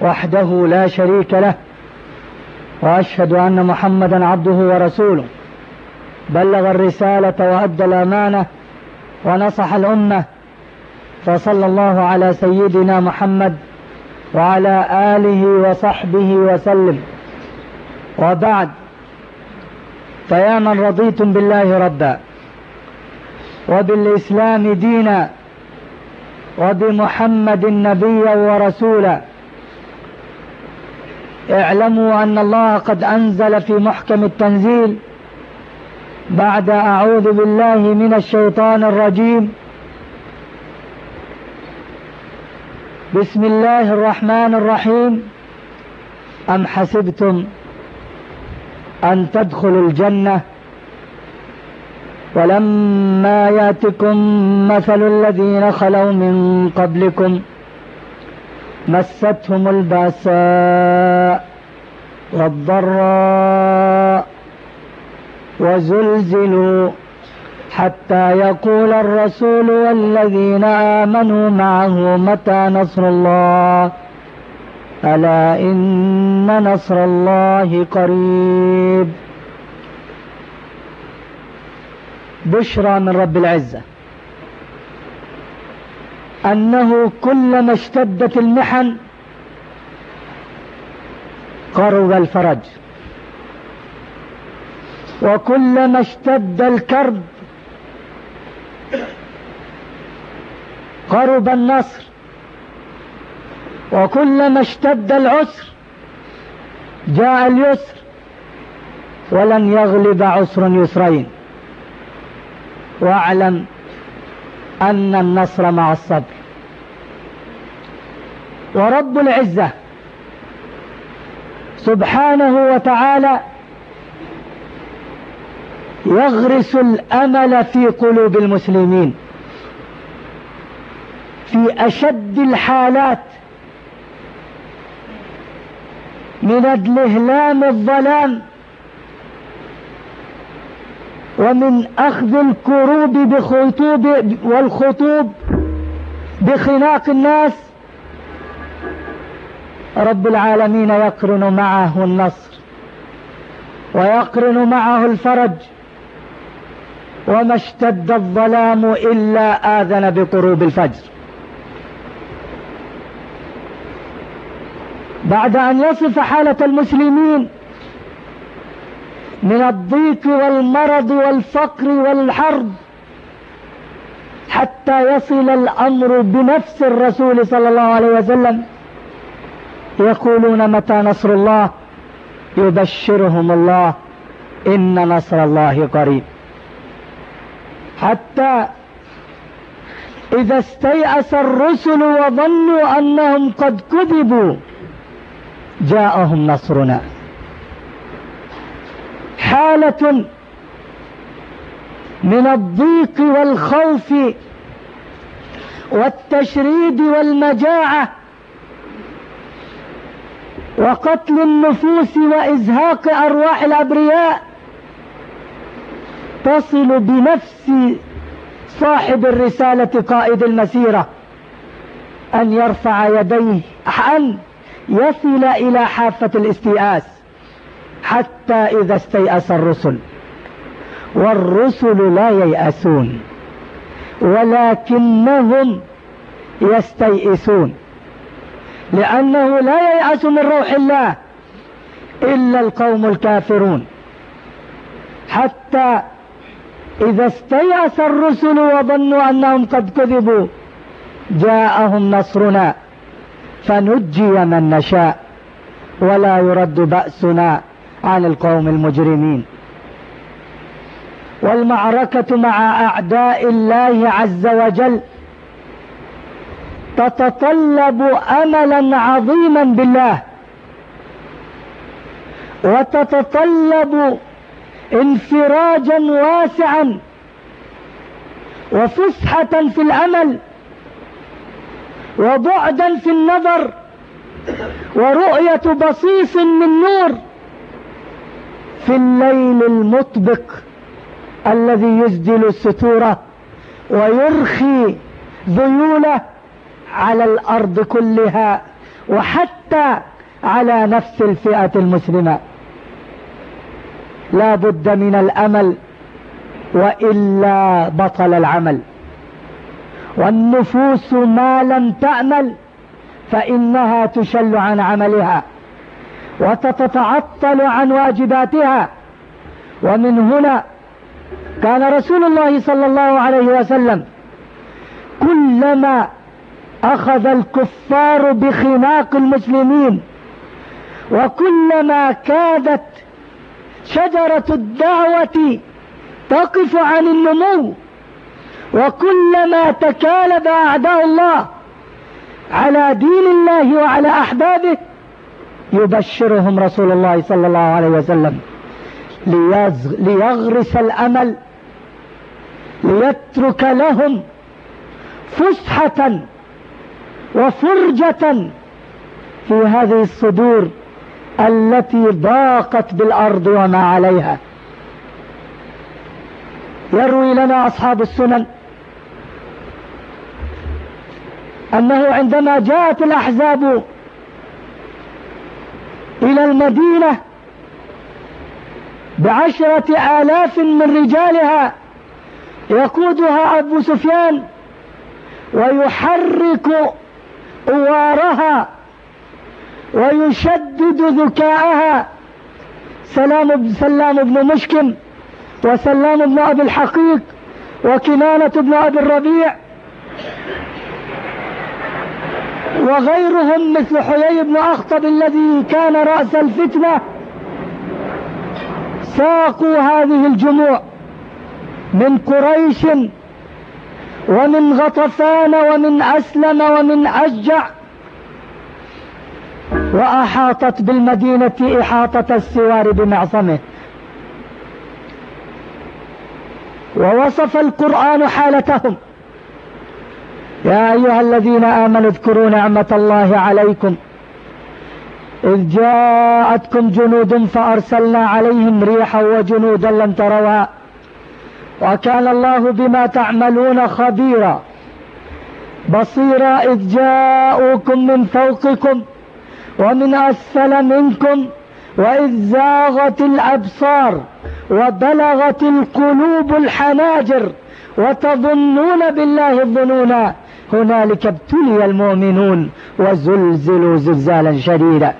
وحده لا شريك له وأشهد أن محمدا عبده ورسوله. بلغ الرسالة وأدى الأمانة ونصح الأمة فصلى الله على سيدنا محمد وعلى آله وصحبه وسلم. وبعد فيا من رضيتم بالله ربا وبالإسلام دينا وبمحمد نبيا ورسولا. اعلموا أن الله قد أنزل في محكم التنزيل. بعد أعوذ بالله من الشيطان الرجيم. بسم الله الرحمن الرحيم. أم حسبتم أن تدخلوا الجنة؟ ولما يأتكم مثل الذين خلوا من قبلكم مستهم البأساء والضراء وزلزلوا حتى يقول الرسول والذين آمنوا معه متى نصر الله؟ ألا إن نصر الله قريب. بشرى من رب العزة. أنه كلما اشتدت المحن قرب الفرج. وكلما اشتد الكرب قرب النصر. وكلما اشتد العسر جاء اليسر ولن يغلب عسر يسرين. واعلم أن النصر مع الصبر. ورب العزة سبحانه وتعالى يغرس الأمل في قلوب المسلمين في أشد الحالات من الإهلام الظلام ومن أخذ الكروب بخطوب والخطوب بخناق الناس. رب العالمين يقرن معه النصر ويقرن معه الفرج. وما اشتد الظلام إلا آذن بقروب الفجر. بعد أن يصف حالة المسلمين من الضيق والمرض والفقر والحرب حتى يصل الأمر بنفس الرسول صلى الله عليه وسلم. يقولون متى نصر الله؟ يبشرهم الله إن نصر الله قريب. حتى إذا استيأس الرسل وظنوا أنهم قد كذبوا جاءهم نصرنا. حالة من الضيق والخوف والتشريد والمجاعة وقتل النفوس وإزهاق أرواح الأبرياء تصل بنفس صاحب الرسالة قائد المسيرة أن يرفع يديه أن يصل إلى حافة الاستيئاس حتى إذا استيأس الرسل. والرسل لا ييأسون. ولكنهم يستيئسون. لأنه لا ييأس من روح الله إلا القوم الكافرون. حتى إذا استيأس الرسل وظنوا أنهم قد كذبوا جاءهم نصرنا فنجي من نشاء ولا يرد بأسنا. عن القوم المجرمين. والمعركة مع أعداء الله عز وجل تتطلب أملا عظيما بالله وتتطلب انفراجا واسعا وفسحة في الأمل وبعدا في النظر ورؤية بصيص من نور. في الليل المطبق الذي يسدل الستورة ويرخي ذيوله على الأرض كلها وحتى على نفس الفئة المسلمة. لا بد من الأمل وإلا بطل العمل. والنفوس ما لم تأمل فإنها تشل عن عملها. وتتعطل عن واجباتها. ومن هنا كان رسول الله صلى الله عليه وسلم كلما أخذ الكفار بخناق المسلمين وكلما كادت شجرة الدعوة تقف عن النمو وكلما تكالب أعداء الله على دين الله وعلى أحبابه يبشرهم رسول الله صلى الله عليه وسلم. ليغرس الأمل ليترك لهم فسحة وفرجة في هذه الصدور التي ضاقت بالأرض وما عليها. يروي لنا أصحاب السنن أنه عندما جاءت الأحزاب إلى المدينة بعشرة آلاف من رجالها يقودها أبو سفيان ويحرك أوارها ويشدد ذكاءها. سلام سلام بن مشكم وسلام بن أبي الحقيق وكنانة بن أبي الربيع وغيرهم مثل حيي بن أخطب الذي كان رأس الفتنة ساقوا هذه الجموع من قريش ومن غطفان ومن أسلم ومن أشجع وأحاطت بالمدينة إحاطة السوار بمعصمه. ووصف القرآن حالتهم. يا أيها الذين آمنوا اذكروا نعمة الله عليكم. إذ جاءتكم جنود فأرسلنا عليهم ريحا وجنودا لم تروها. وكان الله بما تعملون خبيرا. بصيرا إذ جاءوكم من فوقكم ومن أسفل منكم وإذ زاغت الأبصار وبلغت القلوب الحناجر وتظنون بالله الظنونا. هنالك ابتلي المؤمنون وزلزلوا زلزالا شديدا.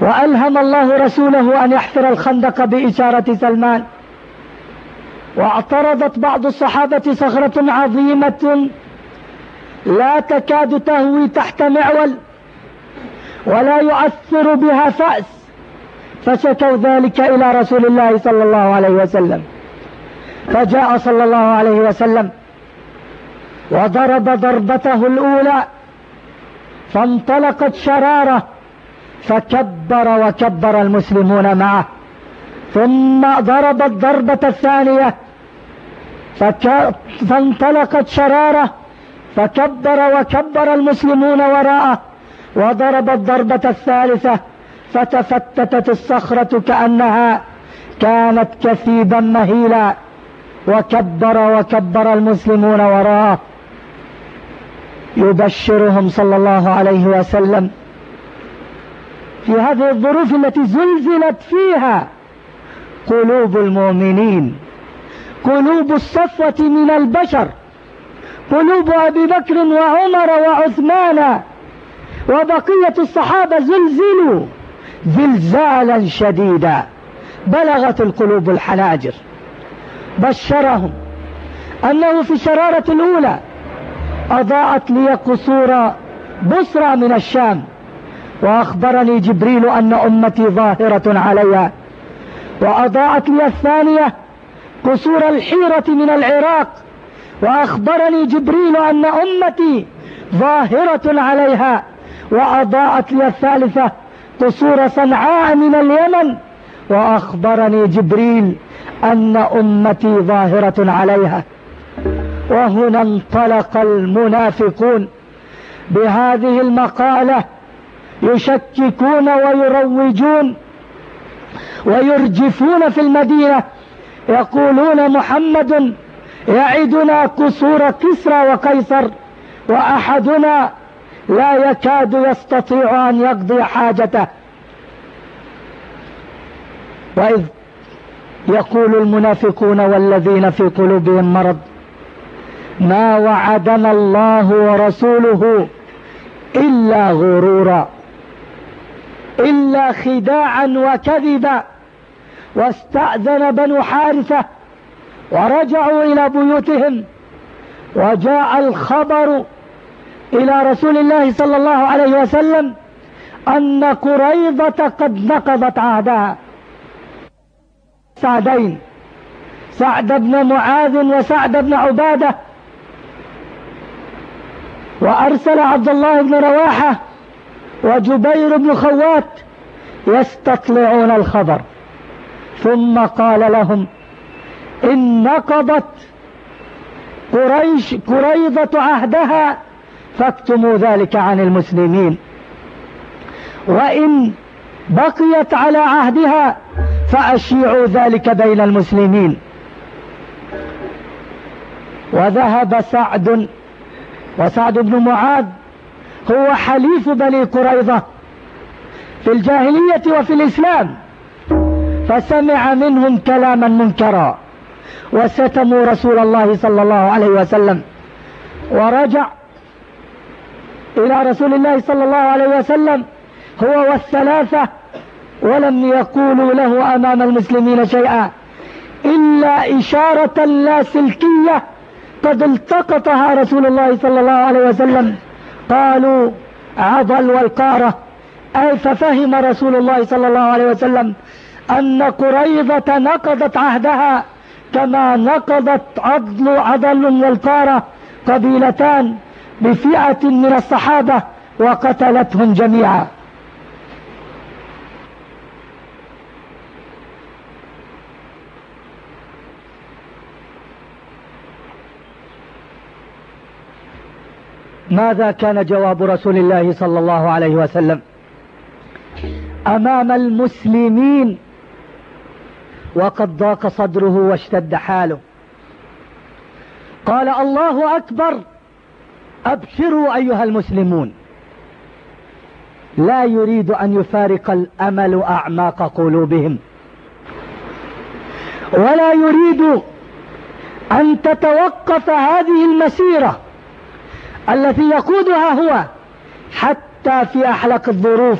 وألهم الله رسوله أن يحفر الخندق بإشارة سلمان. واعترضت بعض الصحابة صخرة عظيمة لا تكاد تهوي تحت معول ولا يؤثر بها فأس. فشكوا ذلك إلى رسول الله صلى الله عليه وسلم. فجاء صلى الله عليه وسلم وضرب ضربته الأولى فانطلقت شرارة فكبر وكبر المسلمون معه. ثم ضرب الضربة الثانية فانطلقت شرارة فكبر وكبر المسلمون وراءه. وضرب الضربة الثالثة فتفتتت الصخرة كأنها كانت كثيبا مهيلا. وكبر وكبر المسلمون وراءه. يبشرهم صلى الله عليه وسلم في هذه الظروف التي زلزلت فيها قلوب المؤمنين قلوب الصفوة من البشر قلوب أبي بكر وعمر وعثمان. وبقية الصحابة زلزلوا زلزالا شديدا بلغت القلوب الحناجر. بشرهم أنه في الشرارة الأولى أضاءت لي قصور بصرى من الشام وأخبرني جبريل أن أمتي ظاهرة عليها وأضاءت لي الثانية قصور الحيرة من العراق وأخبرني جبريل أن أمتي ظاهرة عليها وأضاءت لي الثالثة قصور صنعاء من اليمن وأخبرني جبريل أن أمتي ظاهرة عليها. وهنا انطلق المنافقون بهذه المقالة يشككون ويروجون ويرجفون في المدينة يقولون محمد يعدنا قصور كسرى وقيصر وأحدنا لا يكاد يستطيع أن يقضي حاجته. وإذ يقول المنافقون والذين في قلوبهم مرض ما وعدنا الله ورسوله إلا غرورا إلا خداعا وكذبا واستأذن بنو حارثة ورجعوا إلى بيوتهم وجاء الخبر إلى رسول الله صلى الله عليه وسلم أن قريضة قد نقضت عهدها. سعدين سعد بن معاذ وسعد بن عبادة. وأرسل عبد الله بن رواحة وجبير بن خوات يستطلعون الخبر. ثم قال لهم إن نقضت قريش قريضة عهدها فاكتموا ذلك عن المسلمين. وإن بقيت على عهدها فأشيعوا ذلك بين المسلمين. وذهب سعد وسعد بن معاذ هو حليف بني قريظة في الجاهلية وفي الإسلام. فسمع منهم كلاما منكرا وستموا رسول الله صلى الله عليه وسلم. ورجع إلى رسول الله صلى الله عليه وسلم هو والثلاثة ولم يقولوا له أمام المسلمين شيئا إلا إشارة لاسلكية قد التقطها رسول الله صلى الله عليه وسلم. قالوا عضل والقارة أي ففهم رسول الله صلى الله عليه وسلم أن قريضة نقضت عهدها كما نقضت عضل عضل والقارة قبيلتان بفئة من الصحابة وقتلتهم جميعا. ماذا كان جواب رسول الله صلى الله عليه وسلم؟ أمام المسلمين وقد ضاق صدره واشتد حاله. قال الله أكبر أبشروا أيها المسلمون. لا يريد أن يفارق الأمل أعماق قلوبهم. ولا يريد أن تتوقف هذه المسيرة. التي يقودها هو حتى في أحلق الظروف.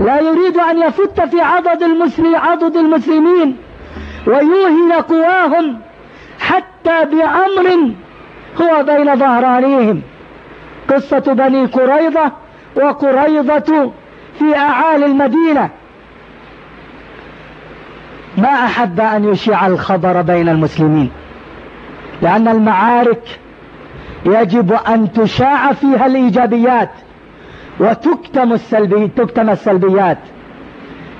لا يريد أن يفت في عضد المسلم المسلمين ويوهن قواهم حتى بأمر هو بين ظهرانيهم. قصة بني قريضة وقريضة في أعالي المدينة. ما أحب أن يشيع الخبر بين المسلمين لأن المعارك يجب أن تشاع فيها الإيجابيات وتكتم السلبي تكتم السلبيات.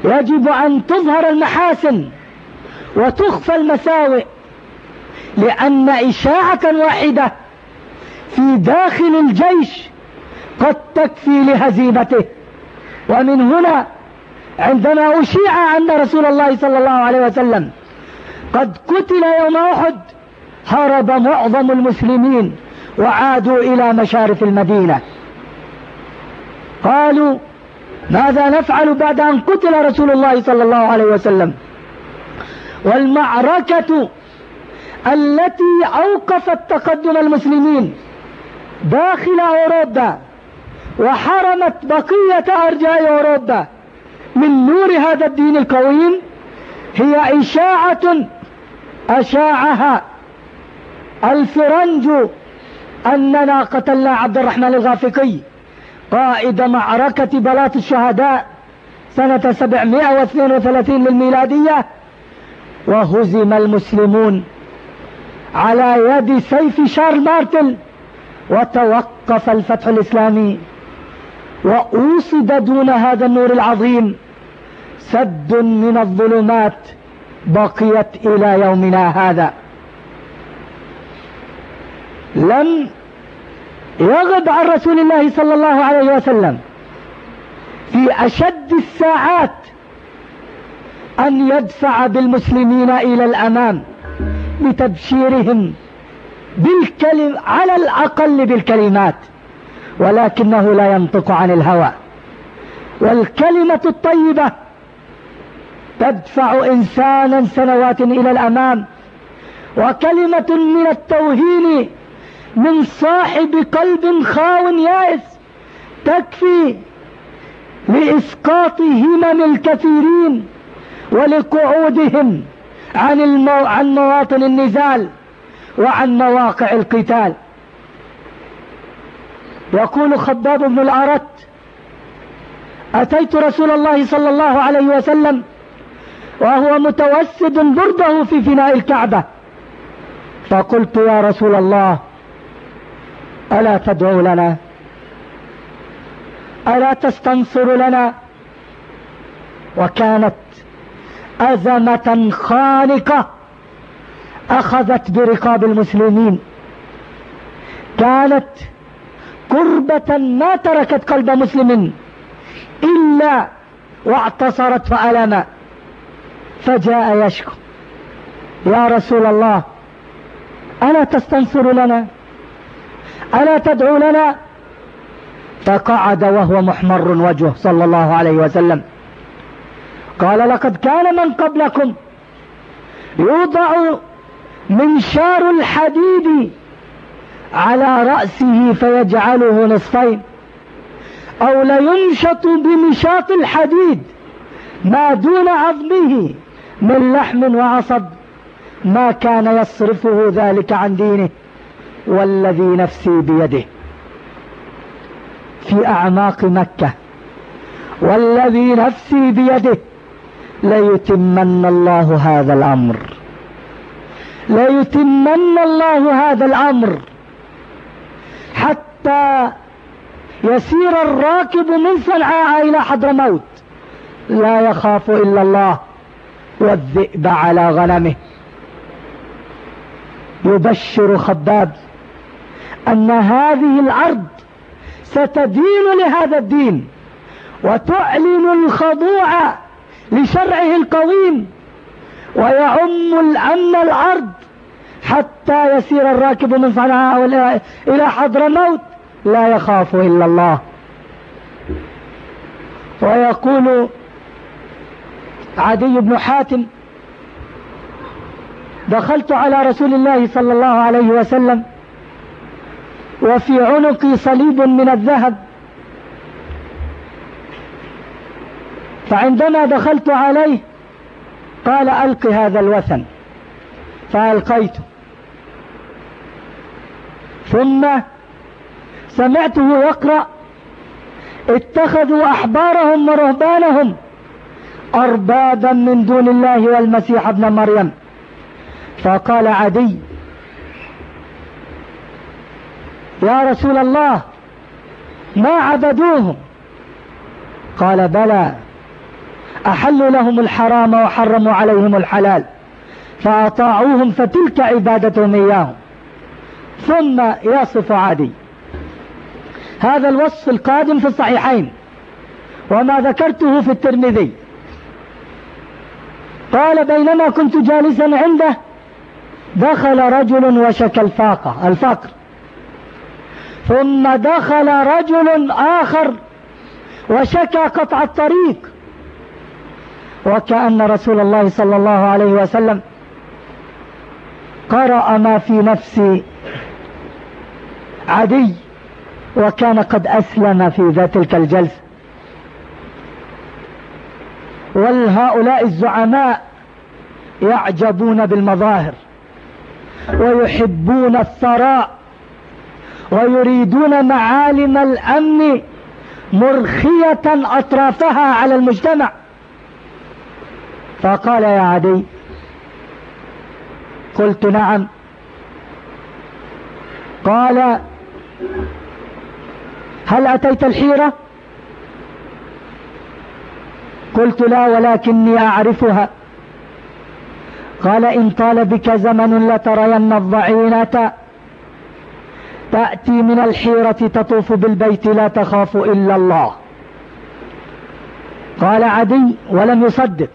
يجب أن تظهر المحاسن وتخفى المساوئ لأن إشاعة واحدة في داخل الجيش قد تكفي لهزيمته. ومن هنا عندما أشيع أن رسول الله صلى الله عليه وسلم قد قتل يوم أحد هرب معظم المسلمين. وعادوا إلى مشارف المدينة. قالوا ماذا نفعل بعد أن قتل رسول الله صلى الله عليه وسلم؟ والمعركة التي أوقفت تقدم المسلمين داخل أوروبا وحرمت بقية أرجاء أوروبا من نور هذا الدين القويم هي إشاعة أشاعها الفرنج أننا قتلنا عبد الرحمن الغافقي قائد معركة بلاط الشهداء سنة 732 للميلادية وهزم المسلمون على يد سيف شارل مارتل وتوقف الفتح الإسلامي وأوصد دون هذا النور العظيم سد من الظلمات بقيت إلى يومنا هذا. لم يغب عن رسول الله صلى الله عليه وسلم. في أشد الساعات أن يدفع بالمسلمين إلى الأمام بتبشيرهم بالكلم على الأقل بالكلمات ولكنه لا ينطق عن الهوى. والكلمة الطيبة تدفع إنسانا سنوات إلى الأمام وكلمة من التوهين من صاحب قلب خاو يائس تكفي لإسقاط همم الكثيرين ولقعودهم عن, المو... عن مواطن النزال وعن مواقع القتال. يقول خباب بن الأرت أتيت رسول الله صلى الله عليه وسلم وهو متوسد برده في فناء الكعبة. فقلت يا رسول الله ألا تدعو لنا؟ ألا تستنصر لنا؟ وكانت أزمة خانقة أخذت برقاب المسلمين. كانت كربة ما تركت قلب مسلم إلا واعتصرت فألم. فجاء يشكو. يا رسول الله ألا تستنصر لنا؟ ألا تدعو لنا؟ فقعد وهو محمر وجهه صلى الله عليه وسلم. قال لقد كان من قبلكم يوضع منشار الحديد على رأسه فيجعله نصفين أو لينشط بمشاط الحديد ما دون عظمه من لحم وعصب ما كان يصرفه ذلك عن دينه. والذي نفسي بيده في أعماق مكة والذي نفسي بيده ليتمن الله هذا الأمر. ليتمن الله هذا الأمر حتى يسير الراكب من صنعاء إلى حضرموت. لا يخاف إلا الله والذئب على غنمه. يبشر خباب أن هذه الأرض ستدين لهذا الدين وتعلن الخضوع لشرعه القويم ويعم الأمن الأرض حتى يسير الراكب من صنعاء إلى حضرموت لا يخاف إلا الله. ويقول عدي بن حاتم دخلت على رسول الله صلى الله عليه وسلم وفي عنقي صليب من الذهب. فعندما دخلت عليه قال ألق هذا الوثن. فألقيته ثم سمعته يقرأ. اتخذوا أحبارهم ورهبانهم أربابا من دون الله والمسيح ابن مريم. فقال عدي. يا رسول الله ما عبدوهم قال بلى أحلوا لهم الحرام وحرموا عليهم الحلال فأطاعوهم فتلك عبادتهم إياهم. ثم يصف عادي هذا الوصف القادم في الصحيحين وما ذكرته في الترمذي. قال بينما كنت جالسا عنده دخل رجل وشكى الفاقة الفقر. ثم دخل رجل آخر وشكى قطع الطريق. وكأن رسول الله صلى الله عليه وسلم قرأ ما في نفس عدي وكان قد أسلم في ذات تلك الجلسة. والهؤلاء الزعماء يعجبون بالمظاهر ويحبون الثراء. ويريدون معالم الأمن مرخية أطرافها على المجتمع. فقال يا عدي قلت نعم. قال هل أتيت الحيرة؟ قلت لا ولكني أعرفها. قال إن طال بك زمن لترين الضعينة تأتي من الحيرة تطوف بالبيت لا تخاف إلا الله. قال عدي ولم يصدق.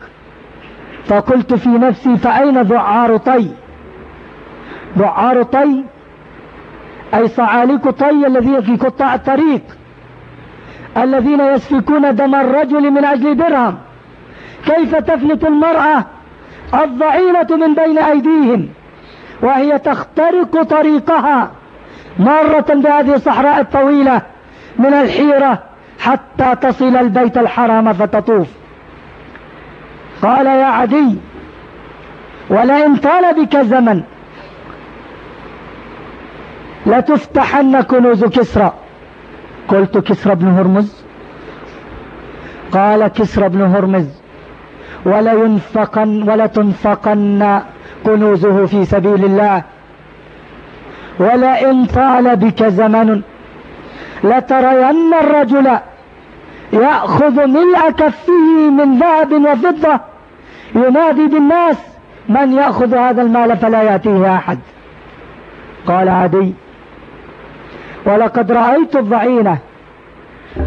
فقلت في نفسي فأين ذعار طي؟ ذعار طي؟ أي صعاليك طي الذين في قطاع الطريق. الذين يسفكون دم الرجل من أجل درهم. كيف تفلت المرأة الضعينة من بين أيديهم؟ وهي تخترق طريقها. مرة بهذه الصحراء الطويلة من الحيرة حتى تصل البيت الحرام فتطوف. قال يا عدي ولئن طال بك زمن لتفتحن كنوز كسرى. قلت كسرى بن هرمز؟ قال كسرى بن هرمز ولا ينفقن ولا تنفقن كنوزه في سبيل الله. ولئن طال بك زمن لترين الرجل يأخذ ملء كفه من ذهب وفضة. ينادي بالناس من يأخذ هذا المال فلا يأتيه أحد. قال عدي ولقد رأيت الضعينة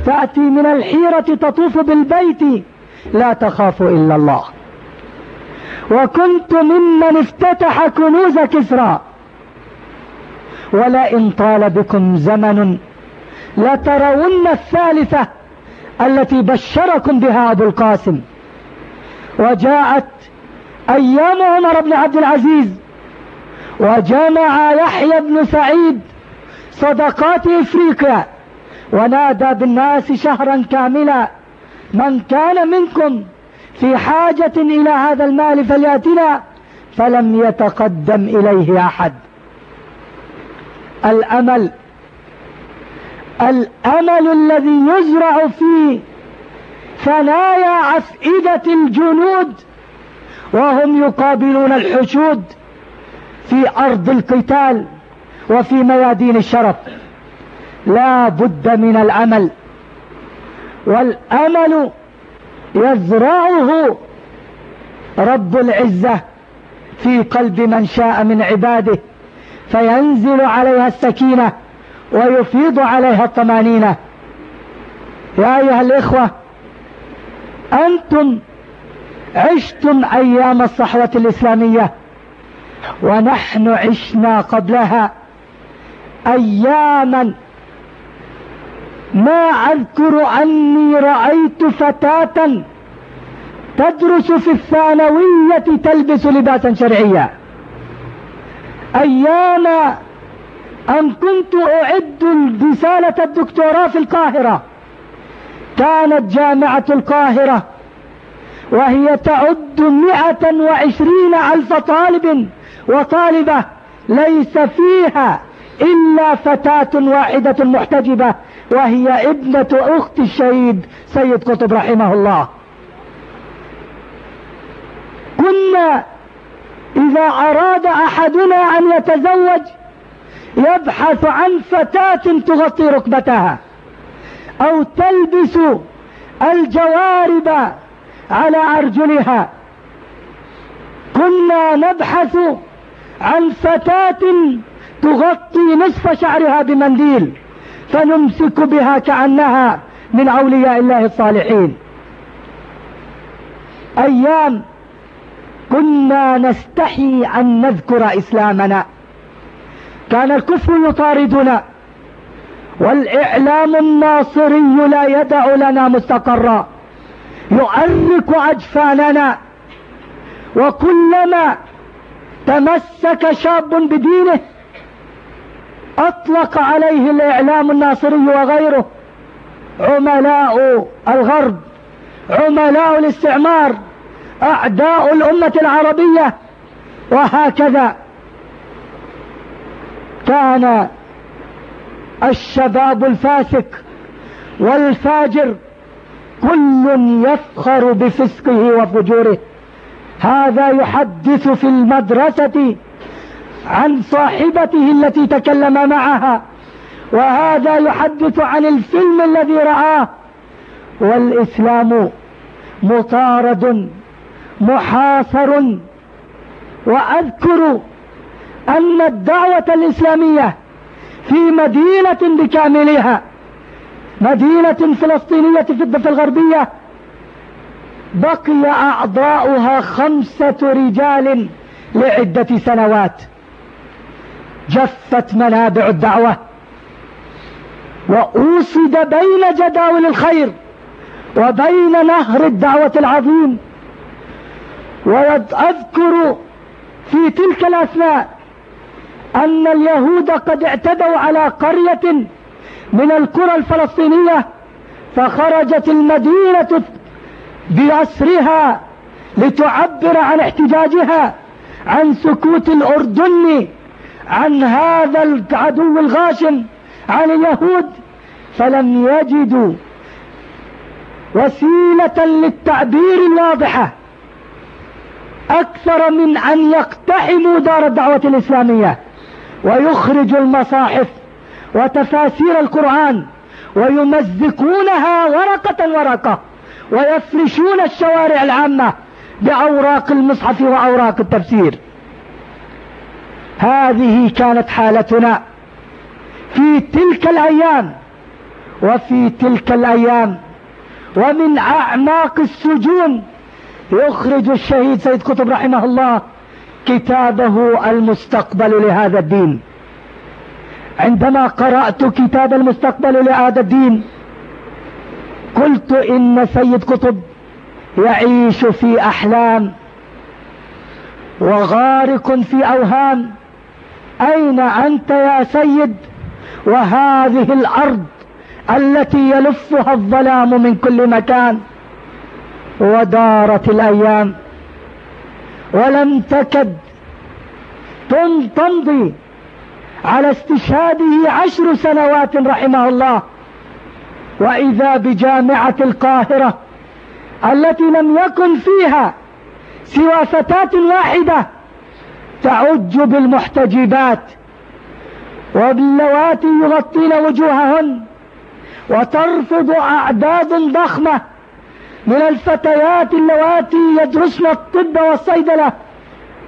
تأتي من الحيرة تطوف بالبيت لا تخاف إلا الله. وكنت ممن افتتح كنوز كسرى. ولئن طال بكم زمن لترون الثالثة التي بشركم بها أبو القاسم. وجاءت أيام عمر بن عبد العزيز وجمع يحيى بن سعيد صدقات إفريقيا ونادى بالناس شهرا كاملا من كان منكم في حاجة إلى هذا المال فليأتنا فلم يتقدم إليه أحد. الأمل. الأمل الذي يزرع في ثنايا أفئدة الجنود وهم يقابلون الحشود في أرض القتال وفي ميادين الشرف. لا بد من الأمل. والأمل يزرعه رب العزة في قلب من شاء من عباده. فينزل عليها السكينة ويفيض عليها الطمانينة. يا أيها الإخوة أنتم عشتم أيام الصحوة الإسلامية ونحن عشنا قبلها أياما. ما أذكر أني رأيت فتاة تدرس في الثانوية تلبس لباسا شرعيا. أيام أن كنت أعد رسالة الدكتوراه في القاهرة. كانت جامعة القاهرة وهي تعد مئة وعشرين ألف طالب وطالبة ليس فيها إلا فتاة واحدة محتجبة وهي ابنة أخت الشهيد سيد قطب رحمه الله. كنا إذا أراد أحدنا أن يتزوج يبحث عن فتاة تغطي ركبتها أو تلبس الجوارب على أرجلها. كنا نبحث عن فتاة تغطي نصف شعرها بمنديل فنمسك بها كأنها من أولياء الله الصالحين. أيام كنا نستحي أن نذكر إسلامنا. كان الكفر يطاردنا. والإعلام الناصري لا يدع لنا مستقرا. يؤرك أجفاننا. وكلما تمسك شاب بدينه أطلق عليه الإعلام الناصري وغيره. عملاء الغرب عملاء الاستعمار. أعداء الأمة العربية وهكذا كان الشباب الفاسق والفاجر كل يفخر بفسقه وفجوره. هذا يحدث في المدرسة عن صاحبته التي تكلم معها وهذا يحدث عن الفيلم الذي رآه والإسلام مطارد محاصر وأذكر أن الدعوة الإسلامية في مدينة بكاملها مدينة فلسطينية في الضفة الغربية بقي أعضاؤها خمسة رجال لعدة سنوات. جفت منابع الدعوة وأوصد بين جداول الخير وبين نهر الدعوة العظيم. وأذكر في تلك الأثناء أن اليهود قد اعتدوا على قرية من القرى الفلسطينية فخرجت المدينة بأسرها لتعبر عن احتجاجها عن سكوت الأردن عن هذا العدو الغاشم عن اليهود فلم يجدوا وسيلة للتعبير الواضحة. أكثر من أن يقتحموا دار الدعوة الإسلامية ويخرجوا المصاحف وتفاسير القرآن ويمزقونها ورقة ورقة ويفرشون الشوارع العامة بأوراق المصحف وأوراق التفسير. هذه كانت حالتنا في تلك الأيام وفي تلك الأيام ومن أعماق السجون يخرج الشهيد سيد قطب رحمه الله كتابه المستقبل لهذا الدين. عندما قرأت كتاب المستقبل لهذا الدين قلت إن سيد قطب يعيش في أحلام وغارق في أوهام. أين أنت يا سيد؟ وهذه الأرض التي يلفها الظلام من كل مكان. ودارت الأيام. ولم تكد تمضي على استشهاده عشر سنوات رحمه الله. وإذا بجامعة القاهرة التي لم يكن فيها سوى فتاة واحدة تعج بالمحتجبات وباللواتي يغطين وجوههن وترفض أعداد ضخمة من الفتيات اللواتي يدرسن الطب والصيدلة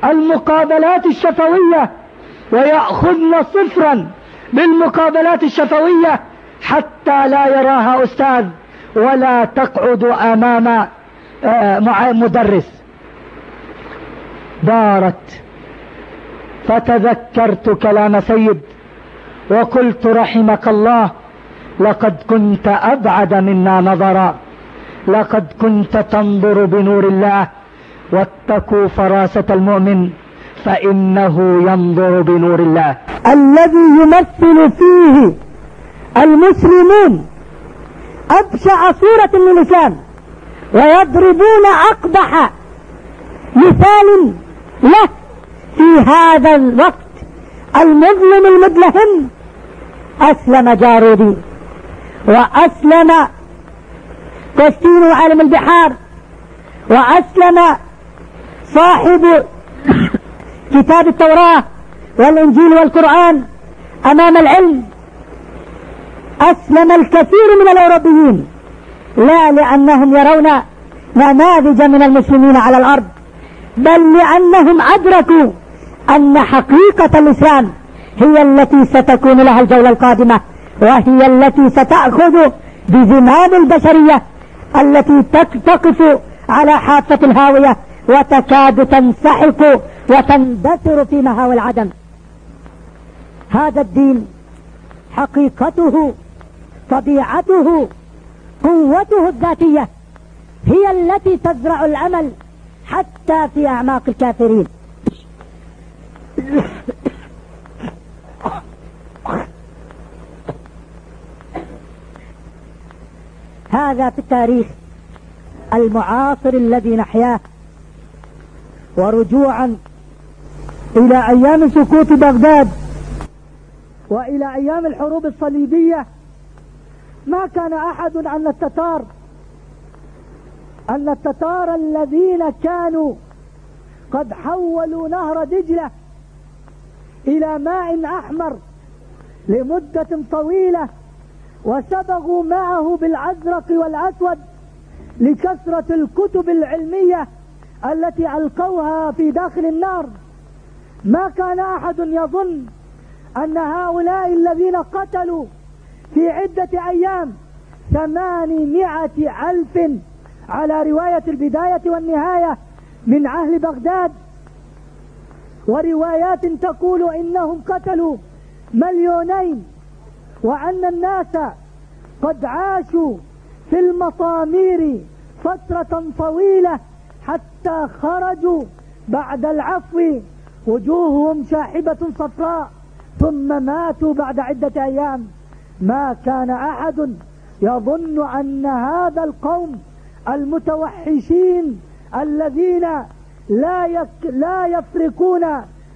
المقابلات الشفوية ويأخذن صفرا بالمقابلات الشفوية حتى لا يراها أستاذ ولا تقعد أمام آه، مدرس. دارت فتذكرت كلام سيد وقلت رحمك الله لقد كنت أبعد منا نظرا. لقد كنت تنظر بنور الله واتقوا فراسة المؤمن فإنه ينظر بنور الله. الذي يمثل فيه المسلمون أبشع صورة من الإسلام ويضربون أقبح مثال له في هذا الوقت المظلم المدلهم أسلم جارودي وأسلم كوستينو عالم البحار. وأسلم صاحب كتاب التوراة والإنجيل والقرآن أمام العلم. أسلم الكثير من الأوروبيين. لا لأنهم يرون نماذج من المسلمين على الأرض بل لأنهم أدركوا أن حقيقة الإسلام هي التي ستكون لها الجولة القادمة وهي التي ستأخذ بزمام البشرية التي تقف على حافة الهاوية وتكاد تنسحق وتندثر في مهاوي العدم. هذا الدين حقيقته طبيعته قوته الذاتية هي التي تزرع الأمل حتى في أعماق الكافرين. هذا في التاريخ المعاصر الذي نحياه. ورجوعا إلى أيام سقوط بغداد وإلى أيام الحروب الصليبية ما كان أحد أن التتار أن التتار الذين كانوا قد حولوا نهر دجلة إلى ماء أحمر لمدة طويلة. وسبغوا معه بالأزرق والأسود لكثرة الكتب العلمية التي ألقوها في داخل النار. ما كان أحد يظن أن هؤلاء الذين قتلوا في عدة أيام ثمانمائة ألف على رواية البداية والنهاية من أهل بغداد. وروايات تقول إنهم قتلوا مليونين وأن الناس قد عاشوا في المطامير فترة طويلة حتى خرجوا بعد العفو. وجوههم شاحبة صفراء ثم ماتوا بعد عدة أيام. ما كان أحد يظن أن هذا القوم المتوحشين الذين لا يك لا يفرقون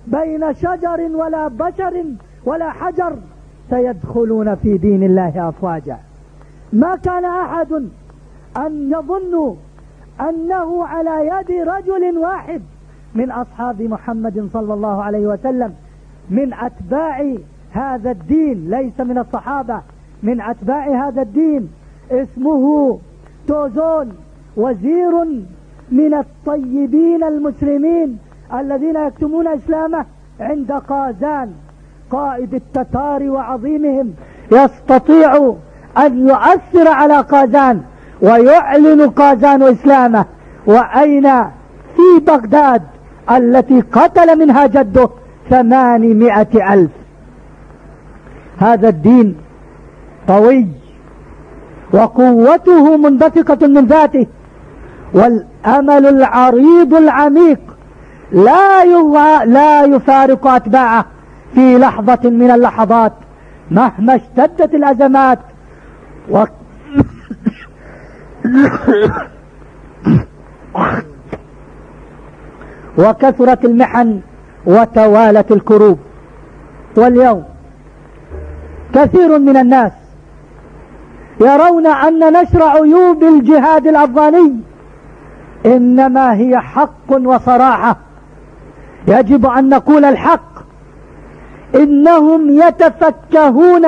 بين شجر ولا بشر ولا حجر سيدخلون في دين الله أفواجا. ما كان أحد أن يظن أنه على يد رجل واحد من أصحاب محمد صلى الله عليه وسلم. من أتباع هذا الدين ليس من الصحابة من أتباع هذا الدين اسمه توزون وزير من الطيبين المسلمين الذين يكتمون إسلامه عند قازان. قائد التتار وعظيمهم يستطيع أن يؤثر على قازان ويعلن قازان إسلامه وأين في بغداد التي قتل منها جده ثمانمائة ألف. هذا الدين قوي وقوته منبثقة من ذاته والأمل العريض العميق لا لا يفارق أتباعه. في لحظة من اللحظات مهما اشتدت الأزمات و... وكثرت المحن وتوالت الكروب. واليوم كثير من الناس يرون أن نشر عيوب الجهاد الأفغاني إنما هي حق وصراحة. يجب أن نقول الحق. إنهم يتفكهون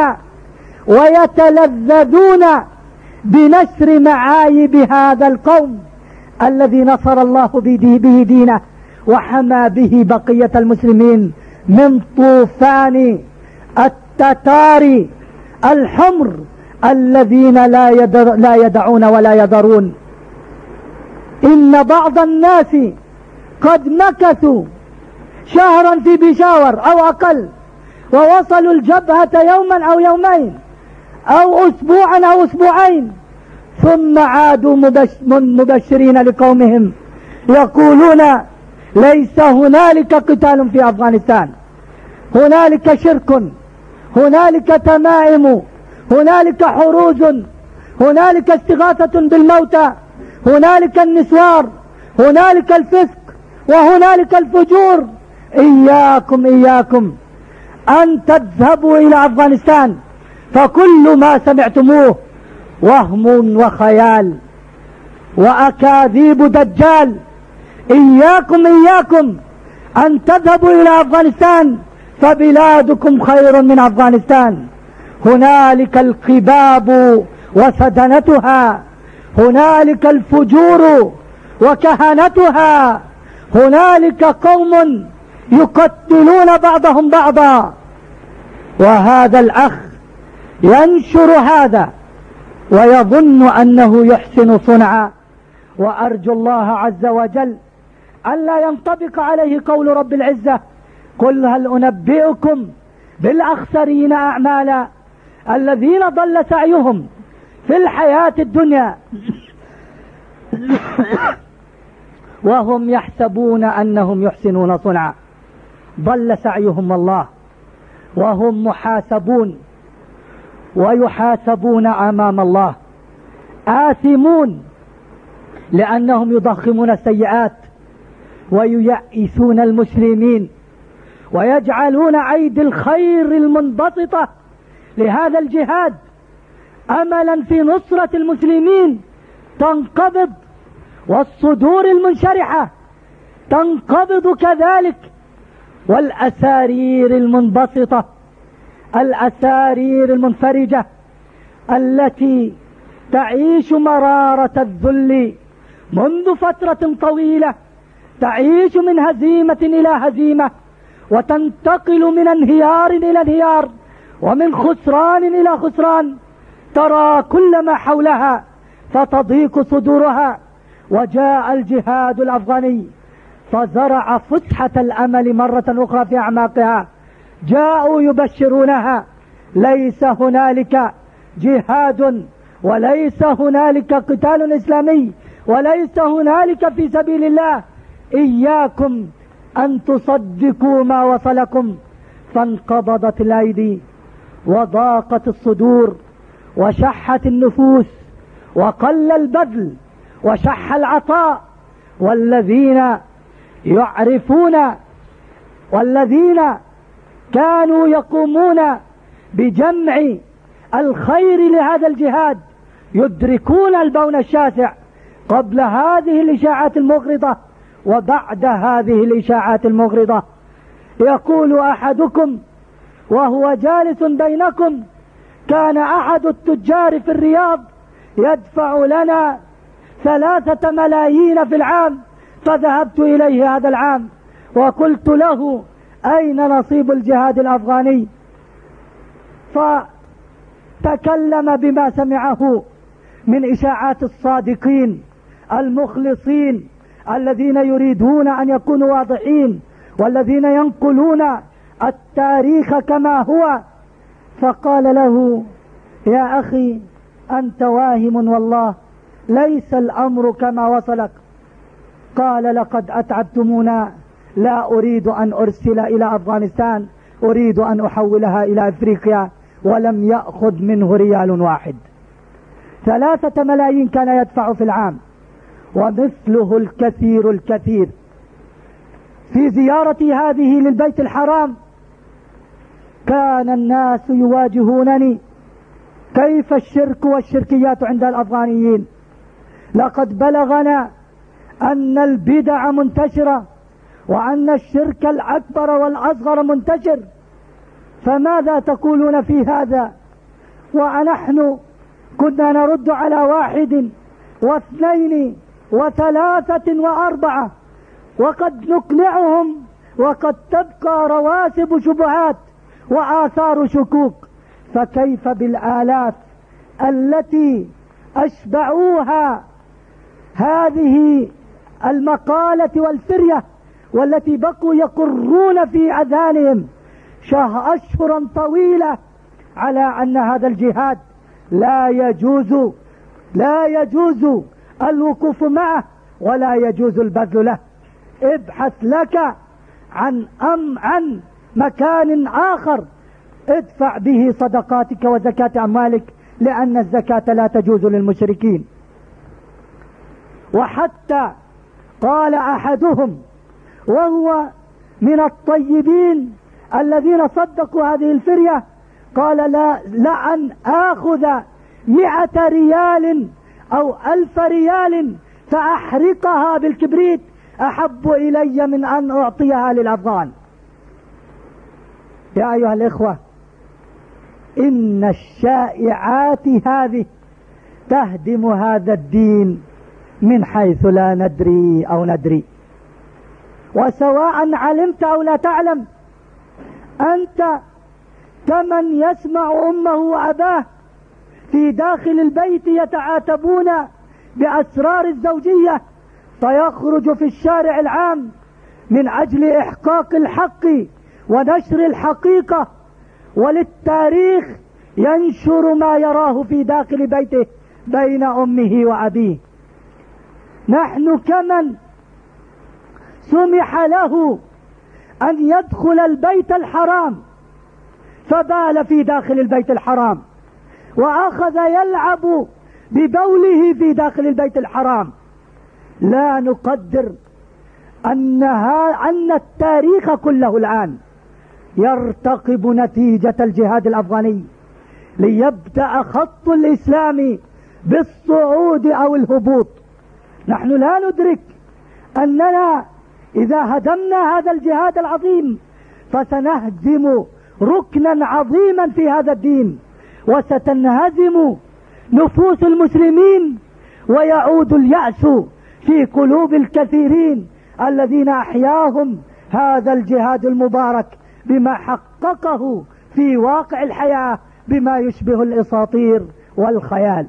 ويتلذذون بنشر معايب هذا القوم الذي نصر الله به دينه وحمى به بقية المسلمين من طوفان التتار الحمر الذين لا, يدر لا يدعون ولا يذرون. إن بعض الناس قد مكثوا شهرا في بشاور أو أقل ووصلوا الجبهة يوما أو يومين أو أسبوعا أو أسبوعين. ثم عادوا مبشرين لقومهم يقولون ليس هنالك قتال في أفغانستان. هنالك شرك هنالك تمائم هنالك حروز هنالك استغاثة بالموتى هنالك النسوار هنالك الفسق وهنالك الفجور. إياكم إياكم. أن تذهبوا إلى أفغانستان فكل ما سمعتموه وهم وخيال وأكاذيب دجال. إياكم إياكم أن تذهبوا إلى أفغانستان فبلادكم خير من أفغانستان. هنالك القباب وسدنتها هنالك الفجور وكهنتها هنالك قوم يقتلون بعضهم بعضا. وهذا الأخ ينشر هذا ويظن أنه يحسن صنعا وأرجو الله عز وجل ألا ينطبق عليه قول رب العزة قل هل أنبئكم بالأخسرين أعمالا الذين ضل سعيهم في الحياة الدنيا؟ وهم يحسبون أنهم يحسنون صنعا. ضل سعيهم الله وهم محاسبون ويحاسبون أمام الله. آثمون لأنهم يضخمون السيئات وييئسون المسلمين ويجعلون عيد الخير المنبسطة لهذا الجهاد. أملا في نصرة المسلمين تنقبض والصدور المنشرحة تنقبض كذلك. والأسارير المنبسطة الأسارير المنفرجة التي تعيش مرارة الذل منذ فترة طويلة تعيش من هزيمة إلى هزيمة وتنتقل من انهيار إلى انهيار ومن خسران إلى خسران ترى كل ما حولها فتضيق صدورها وجاء الجهاد الأفغاني. فزرع فسحة الأمل مرة أخرى في أعماقها. جاءوا يبشرونها. ليس هنالك جهاد وليس هنالك قتال إسلامي وليس هنالك في سبيل الله. إياكم أن تصدقوا ما وصلكم. فانقبضت الأيدي وضاقت الصدور وشحت النفوس وقل البذل وشح العطاء. والذين يعرفون والذين كانوا يقومون بجمع الخير لهذا الجهاد يدركون البون الشاسع قبل هذه الإشاعات المغرضة وبعد هذه الإشاعات المغرضة. يقول أحدكم وهو جالس بينكم كان أحد التجار في الرياض يدفع لنا ثلاثة ملايين في العام. فذهبت إليه هذا العام وقلت له أين نصيب الجهاد الأفغاني؟ فتكلم بما سمعه من إشاعات الصادقين المخلصين الذين يريدون أن يكونوا واضحين والذين ينقلون التاريخ كما هو. فقال له يا أخي أنت واهم والله ليس الأمر كما وصلك. قال لقد أتعبتمونا. لا أريد أن أرسل إلى أفغانستان. أريد أن أحولها إلى أفريقيا. ولم يأخذ منه ريال واحد. ثلاثة ملايين كان يدفع في العام. ومثله الكثير الكثير. في زيارتي هذه للبيت الحرام كان الناس يواجهونني. كيف الشرك والشركيات عند الأفغانيين؟ لقد بلغنا أن البدع منتشرة وأن الشرك الأكبر والأصغر منتشر. فماذا تقولون في هذا؟ ونحن كنا نرد على واحد واثنين وثلاثة وأربعة وقد نقنعهم وقد تبقى رواسب شبهات وآثار شكوك. فكيف بالآلاف التي أشبعوها؟ هذه المقالة والفرية والتي بقوا يقرون في أذانهم شه أشهرا طويلة على أن هذا الجهاد لا يجوز لا يجوز الوقوف معه ولا يجوز البذل له. ابحث لك عن أم عن مكان آخر. ادفع به صدقاتك وزكاة أموالك لأن الزكاة لا تجوز للمشركين. وحتى قال أحدهم وهو من الطيبين الذين صدقوا هذه الفرية قال لا لأن آخذ مئة ريال أو ألف ريال فأحرقها بالكبريت. أحب إلي من أن أعطيها للأفغان. يا أيها الإخوة إن الشائعات هذه تهدم هذا الدين. من حيث لا ندري أو ندري. وسواء علمت أو لا تعلم أنت كمن يسمع أمه وأباه في داخل البيت يتعاتبون بأسرار الزوجية فيخرج في الشارع العام من أجل إحقاق الحق ونشر الحقيقة وللتاريخ ينشر ما يراه في داخل بيته بين أمه وأبيه. نحن كمن سمح له أن يدخل البيت الحرام فبال في داخل البيت الحرام وأخذ يلعب ببوله في داخل البيت الحرام. لا نقدر أنها أن التاريخ كله الآن يرتقب نتيجة الجهاد الأفغاني ليبدأ خط الإسلام بالصعود أو الهبوط. نحن لا ندرك أننا إذا هدمنا هذا الجهاد العظيم فسنهدم ركنا عظيما في هذا الدين وستنهزم نفوس المسلمين ويعود اليأس في قلوب الكثيرين الذين أحياهم هذا الجهاد المبارك بما حققه في واقع الحياة بما يشبه الإساطير والخيال.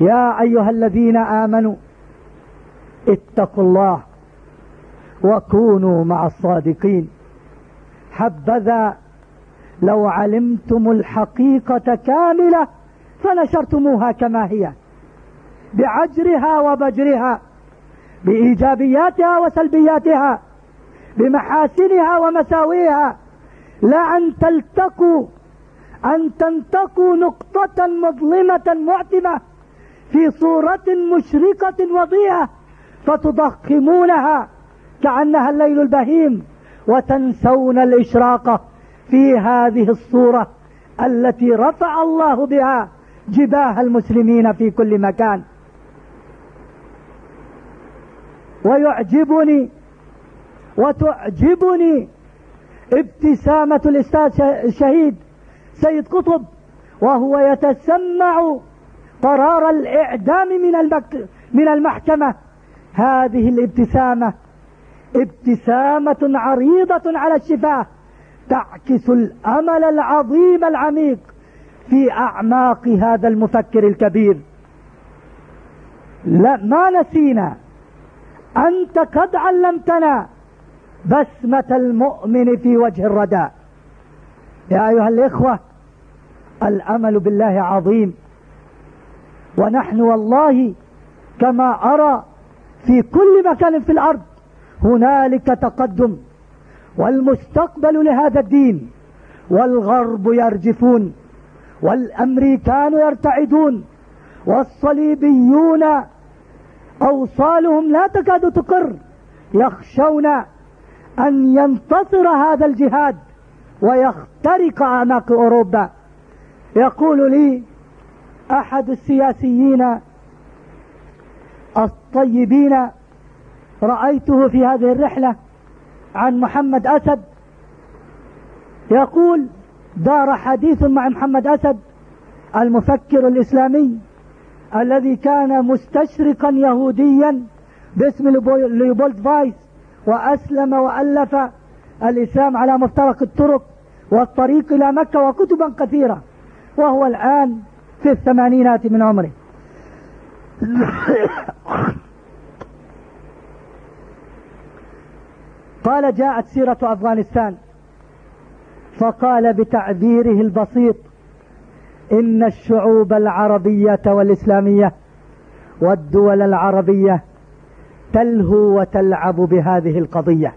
يا أيها الذين آمنوا اتقوا الله وكونوا مع الصادقين. حبذا لو علمتم الحقيقة كاملة فنشرتموها كما هي بعجرها وبجرها بإيجابياتها وسلبياتها بمحاسنها ومساويها. لا أن تلتقوا أن تنتقوا نقطة مظلمة معتمة. في صورة مشرقة وضيئة فتضخمونها كأنها الليل البهيم وتنسون الإشراقة في هذه الصورة التي رفع الله بها جباه المسلمين في كل مكان. ويعجبني وتعجبني ابتسامة الأستاذ الشهيد سيد قطب وهو يتسمع قرار الإعدام من من المحكمة. هذه الابتسامة ابتسامة عريضة على الشفاه تعكس الأمل العظيم العميق في أعماق هذا المفكر الكبير. لا ما نسينا أنت قد علمتنا بسمة المؤمن في وجه الرداء. يا أيها الإخوة الأمل بالله عظيم. ونحن والله كما أرى في كل مكان في الأرض هنالك تقدم والمستقبل لهذا الدين والغرب يرجفون والأمريكان يرتعدون والصليبيون أوصالهم لا تكاد تقر يخشون أن ينتصر هذا الجهاد ويخترق أعناق أوروبا. يقول لي أحد السياسيين الطيبين رأيته في هذه الرحلة عن محمد أسد يقول دار حديث مع محمد أسد المفكر الإسلامي الذي كان مستشرقا يهوديا باسم ليوبولد فايس وأسلم وألف الإسلام على مفترق الطرق والطريق إلى مكة وكتبا كثيرة وهو الآن في الثمانينات من عمره. قال جاءت سيرة أفغانستان. فقال بتعبيره البسيط إن الشعوب العربية والإسلامية والدول العربية تلهو وتلعب بهذه القضية.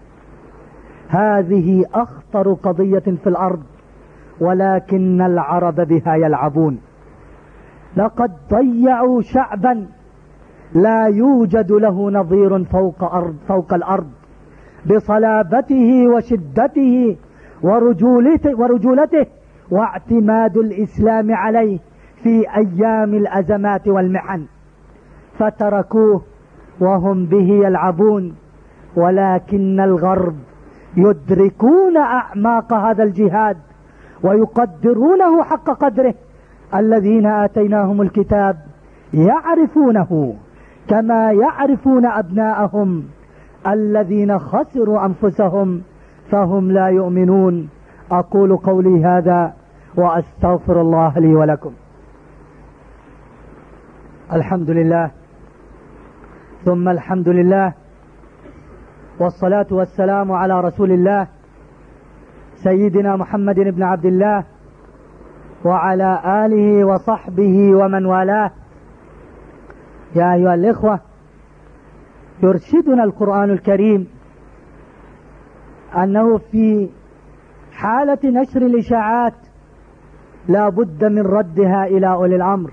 هذه أخطر قضية في الأرض ولكن العرب بها يلعبون. لقد ضيعوا شعبا لا يوجد له نظير فوق, أرض فوق الأرض بصلابته وشدته ورجولته, ورجولته واعتماد الإسلام عليه في أيام الأزمات والمحن فتركوه وهم به يلعبون ولكن الغرب يدركون أعماق هذا الجهاد ويقدرونه حق قدره الذين آتيناهم الكتاب يعرفونه كما يعرفون أبناءهم الذين خسروا أنفسهم فهم لا يؤمنون. أقول قولي هذا وأستغفر الله لي ولكم. الحمد لله. ثم الحمد لله. والصلاة والسلام على رسول الله سيدنا محمد بن عبد الله وعلى آله وصحبه ومن والاه. يا أيها الإخوة يرشدنا القرآن الكريم أنه في حالة نشر الإشاعات لا بد من ردها إلى أولي الأمر.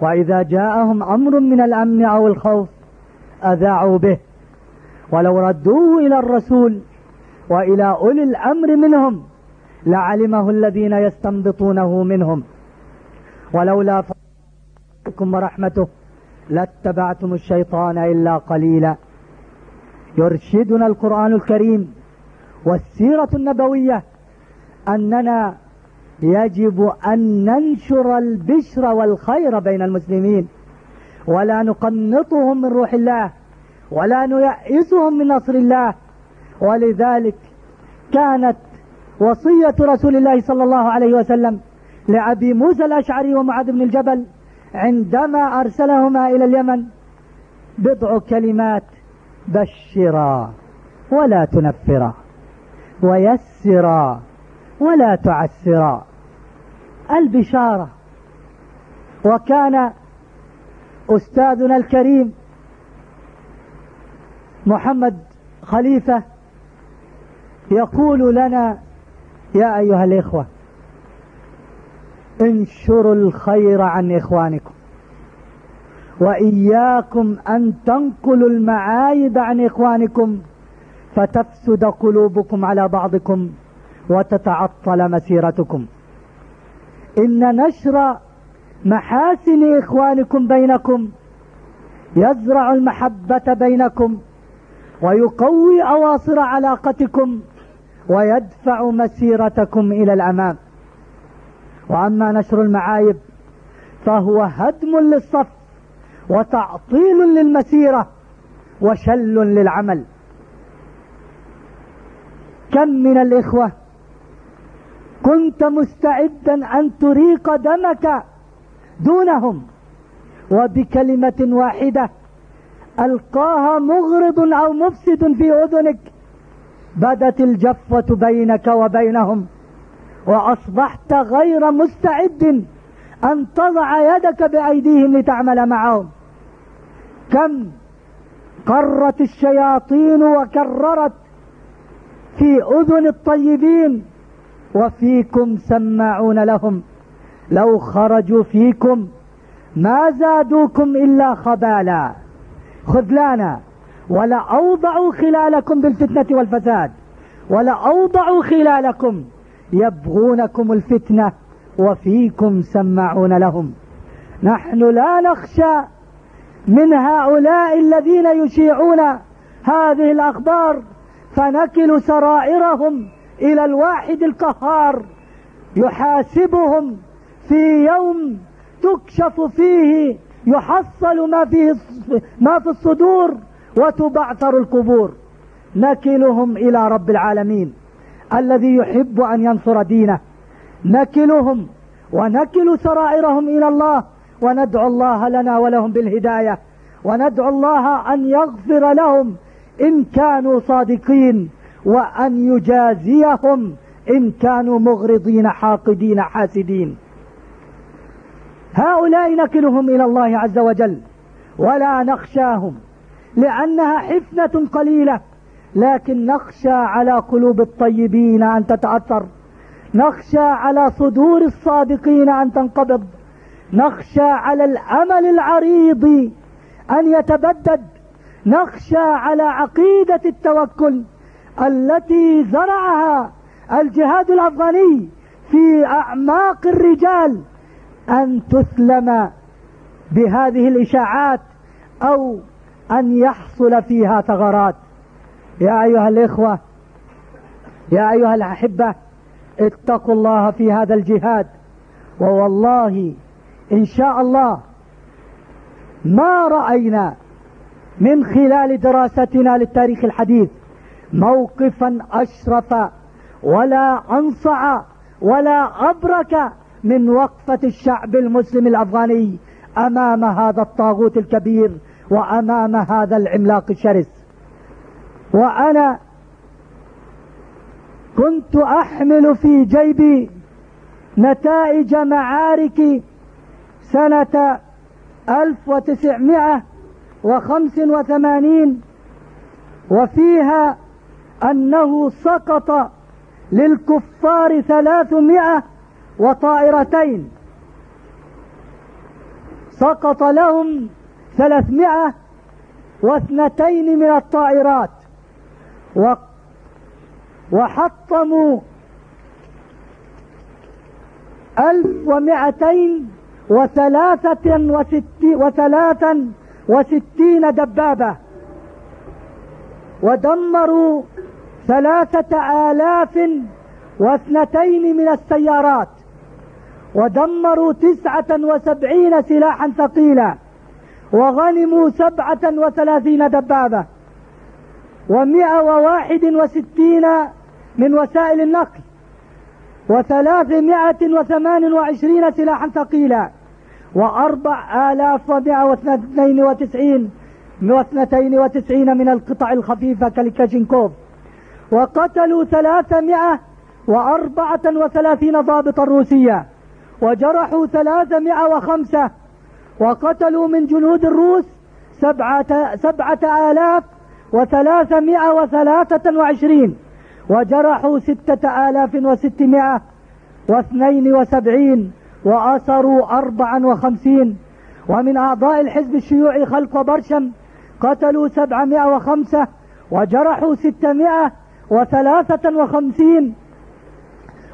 وإذا جاءهم أمر من الأمن أو الخوف أذاعوا به. ولو ردوه إلى الرسول وإلى أولي الأمر منهم لعلمه الذين يستنبطونه منهم. ولولا فضلكم ورحمته لاتبعتم الشيطان إلا قليلا. يرشدنا القرآن الكريم والسيرة النبوية أننا يجب أن ننشر البشر والخير بين المسلمين. ولا نقنطهم من روح الله ولا نيأسهم من نصر الله. ولذلك كانت وصية رسول الله صلى الله عليه وسلم لأبي موسى الأشعري ومعاذ بن الجبل عندما أرسلهما إلى اليمن. بضع كلمات بشرا ولا تنفرا ويسرا ولا تعسرا. البشارة وكان أستاذنا الكريم محمد خليفة يقول لنا يا أيها الإخوة انشروا الخير عن إخوانكم وإياكم أن تنقلوا المعايب عن إخوانكم فتفسد قلوبكم على بعضكم وتتعطل مسيرتكم. إن نشر محاسن إخوانكم بينكم يزرع المحبة بينكم ويقوي أواصر علاقتكم ويدفع مسيرتكم إلى الأمام. وأما نشر المعايب فهو هدم للصف وتعطيل للمسيرة وشل للعمل. كم من الإخوة كنت مستعدا أن تريق دمك دونهم وبكلمة واحدة ألقاها مغرض أو مفسد في أذنك. بدت الجفة بينك وبينهم وأصبحت غير مستعد أن تضع يدك بأيديهم لتعمل معهم. كم قرت الشياطين وكررت في أذن الطيبين وفيكم سماعون لهم. لو خرجوا فيكم ما زادوكم إلا خبالا. خذلانا ولا أوضعوا خلالكم بالفتنة والفساد. ولا أوضعوا خلالكم. يبغونكم الفتنة وفيكم سماعون لهم. نحن لا نخشى من هؤلاء الذين يشيعون هذه الأخبار. فنكل سرائرهم إلى الواحد القهار. يحاسبهم في يوم تكشف فيه يحصل ما فيه ما في الصدور. وتبعثر القبور. نكلهم إلى رب العالمين. الذي يحب أن ينصر دينه. نكلهم ونكل سرائرهم إلى الله. وندعو الله لنا ولهم بالهداية. وندعو الله أن يغفر لهم إن كانوا صادقين. وأن يجازيهم إن كانوا مغرضين حاقدين حاسدين. هؤلاء نكلهم إلى الله عز وجل. ولا نخشاهم. لأنها حفنة قليلة. لكن نخشى على قلوب الطيبين أن تتأثر. نخشى على صدور الصادقين أن تنقبض. نخشى على الأمل العريض أن يتبدد. نخشى على عقيدة التوكل التي زرعها الجهاد الأفغاني في أعماق الرجال أن تسلم بهذه الإشاعات أو أن يحصل فيها ثغرات. يا أيها الإخوة يا أيها الأحبة اتقوا الله في هذا الجهاد. ووالله إن شاء الله ما رأينا من خلال دراستنا للتاريخ الحديث موقفا أشرف ولا أنصع ولا أبرك من وقفة الشعب المسلم الأفغاني أمام هذا الطاغوت الكبير وأمام هذا العملاق الشرس وأنا كنت أحمل في جيبي نتائج معارك سنة 1985 وفيها أنه سقط للكفار ثلاثمائة وطائرتين. سقط لهم ثلاثمائة واثنتين من الطائرات. وحطموا ألف ومائتين وثلاثة وستين, وثلاثا وستين دبابة. ودمروا ثلاثة آلاف واثنتين من السيارات. ودمروا تسعة وسبعين سلاحا ثقيلا. وغنموا سبعة وثلاثين دبابة ومئة وواحد وستين من وسائل النقل وثلاثمائة وثمان وعشرين سلاحا ثقيلا وأربع آلاف ومئة واثنين وتسعين واثنتين وتسعين من القطع الخفيفة كالكاشينكوف وقتلوا ثلاثمائة وأربعة وثلاثين ضابطا روسيا وجرحوا ثلاثمائة وخمسة وقتلوا من جنود الروس سبعة, سبعة آلاف وثلاثمائة وثلاثة وعشرين وجرحوا ستة آلاف وستمائة واثنين وسبعين وأسروا أربعا وخمسين. ومن أعضاء الحزب الشيوعي خلق برشم قتلوا سبعمائة وخمسة وجرحوا ستمائة وثلاثة وخمسين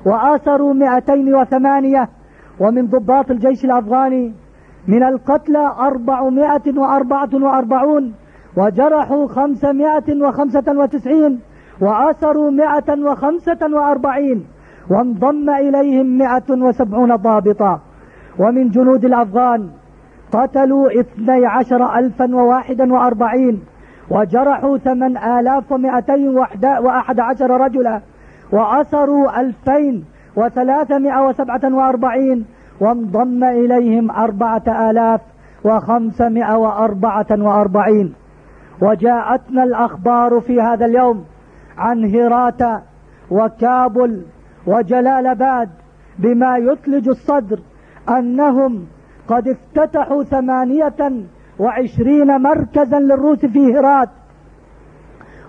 وآسروا مئتين وثمانية. ومن ضباط الجيش الأفغاني من القتلى أربعمائة وأربعة وأربعون وجرحوا خمسمائة وخمسة وتسعين وأسروا مائة وخمسة وأربعين وانضم إليهم مائة وسبعون ضابطا. ومن جنود الأفغان قتلوا اثني عشر ألفا وواحدا وأربعين وجرحوا ثمان آلاف ومائتين وأحد عشر رجلا وأسروا ألفين وثلاثمائة وسبعة وأربعين وانضم إليهم أربعة آلاف وخمسمائة وأربعة وأربعين. وجاءتنا الأخبار في هذا اليوم عن هيراتا وكابل وجلال آباد بما يثلج الصدر أنهم قد افتتحوا ثمانية وعشرين مركزا للروس في هرات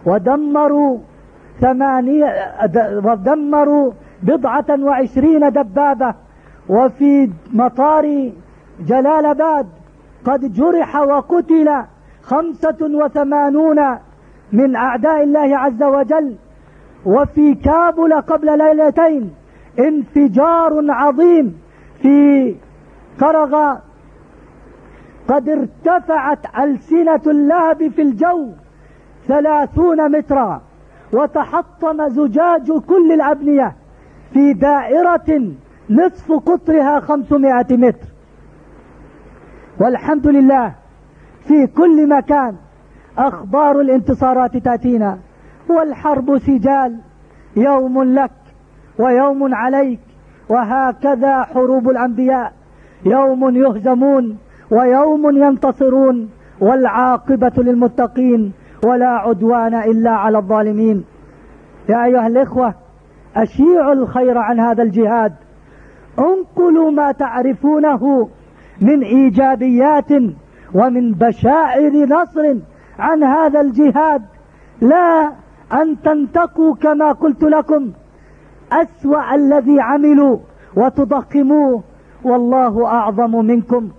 ودمروا ثمانية ودمروا بضعة وعشرين دبابة وفي مطار جلال آباد قد جرح وقتل خمسة وثمانون من أعداء الله عز وجل. وفي كابل قبل ليلتين انفجار عظيم في قرغ. قد ارتفعت ألسنة اللهب في الجو ثلاثون مترا وتحطم زجاج كل الأبنية في دائرة نصف قطرها خمسمائة متر. والحمد لله في كل مكان أخبار الانتصارات تأتينا. والحرب سجال يوم لك ويوم عليك وهكذا حروب الأنبياء. يوم يهزمون ويوم ينتصرون والعاقبة للمتقين ولا عدوان إلا على الظالمين. يا أيها الإخوة أشيعوا الخير عن هذا الجهاد. انقلوا ما تعرفونه من إيجابيات ومن بشائر نصر عن هذا الجهاد. لا أن تنتقوا كما قلت لكم. أسوأ الذي عملوا وتضخموه والله أعظم منكم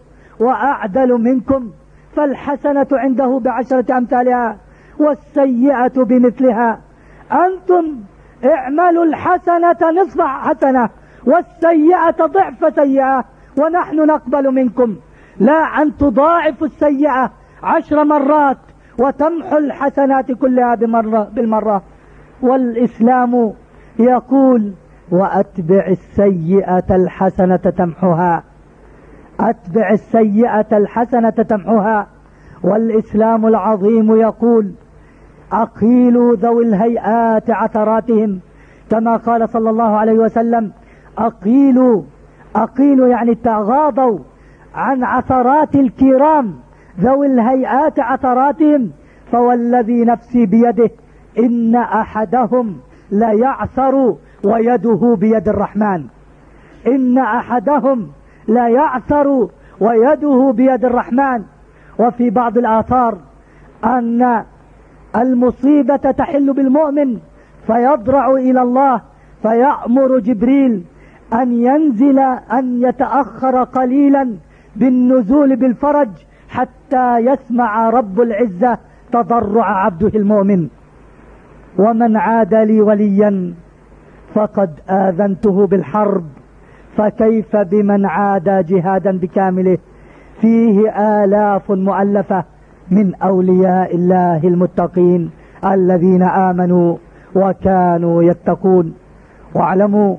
وأعدل منكم. فالحسنة عنده بعشرة أمثالها والسيئة بمثلها. أنتم اعملوا الحسنة نصف حسنة. والسيئة ضعف سيئة ونحن نقبل منكم. لا أن تضاعفوا السيئة عشر مرات وتمحو الحسنات كلها بمرة بالمرة. والإسلام يقول وأتبع السيئة الحسنة تمحها أتبع السيئة الحسنة تمحها والإسلام العظيم يقول أقيلوا ذوي الهيئات عثراتهم كما قال صلى الله عليه وسلم أقيلوا أقيلوا يعني تغاضوا عن عثرات الكرام ذوي الهيئات عثراتهم فوالذي نفسي بيده إن أحدهم ليعثر ويده بيد الرحمن. إن أحدهم ليعثر ويده بيد الرحمن. وفي بعض الآثار أن المصيبة تحل بالمؤمن فيضرع إلى الله فيأمر جبريل أن ينزل أن يتأخر قليلا بالنزول بالفرج حتى يسمع رب العزة تضرع عبده المؤمن. ومن عاد لي وليا فقد آذنته بالحرب. فكيف بمن عاد جهادا بكامله؟ فيه آلاف مؤلفة من أولياء الله المتقين الذين آمنوا وكانوا يتقون. واعلموا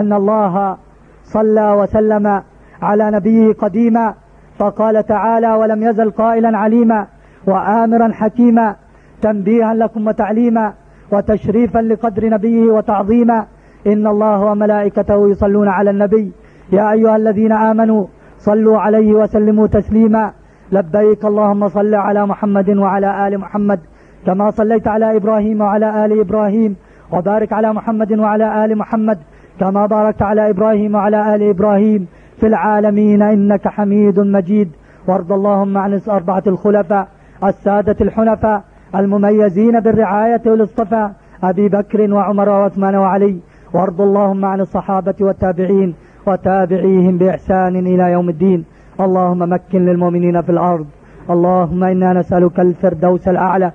أن الله صلى وسلم على نبيه قديما فقال تعالى ولم يزل قائلا عليما وآمرا حكيما تنبيها لكم وتعليما وتشريفا لقدر نبيه وتعظيما. إن الله وملائكته يصلون على النبي يا أيها الذين آمنوا صلوا عليه وسلموا تسليما. لبيك اللهم صل على محمد وعلى آل محمد كما صليت على إبراهيم وعلى آل إبراهيم وبارك على محمد وعلى آل محمد. كما باركت على إبراهيم وعلى آل إبراهيم في العالمين. إنك حميد مجيد. وارض اللهم عن أربعة الخلفاء السادة الحنفاء المميزين بالرعاية والاصطفاء أبي بكر وعمر وعثمان وعلي. وارض اللهم عن الصحابة والتابعين وتابعيهم بإحسان إلى يوم الدين. اللهم مكن للمؤمنين في الأرض. اللهم إنا نسألك الفردوس الأعلى.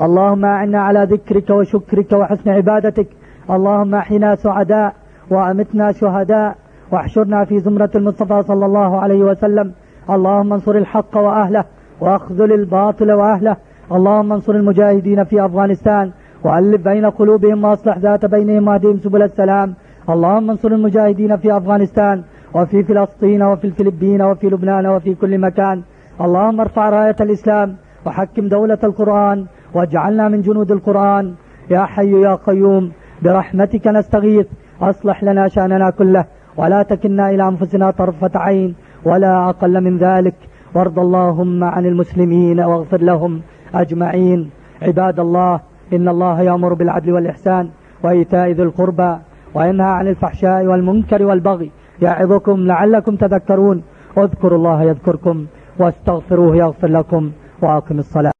اللهم أعنا على ذكرك وشكرك وحسن عبادتك. اللهم أحينا سعداء وأمتنا شهداء واحشرنا في زمرة المصطفى صلى الله عليه وسلم. اللهم انصر الحق وأهله واخذل الباطل وأهله. اللهم انصر المجاهدين في أفغانستان وألف بين قلوبهم وأصلح ذات بينهم واهدهم سبل السلام. اللهم انصر المجاهدين في أفغانستان وفي فلسطين وفي الفلبين وفي لبنان وفي كل مكان. اللهم ارفع راية الإسلام وحكم دولة القرآن واجعلنا من جنود القرآن. يا حي يا قيوم. برحمتك نستغيث. أصلح لنا شأننا كله ولا تكلنا إلى أنفسنا طرفة عين ولا أقل من ذلك. وارض اللهم عن المسلمين واغفر لهم أجمعين. عباد الله إن الله يأمر بالعدل والإحسان وإيتاء ذي القربى وينهى عن الفحشاء والمنكر والبغي. يعظكم لعلكم تذكرون. اذكروا الله يذكركم واستغفروه يغفر لكم وأقم الصلاة.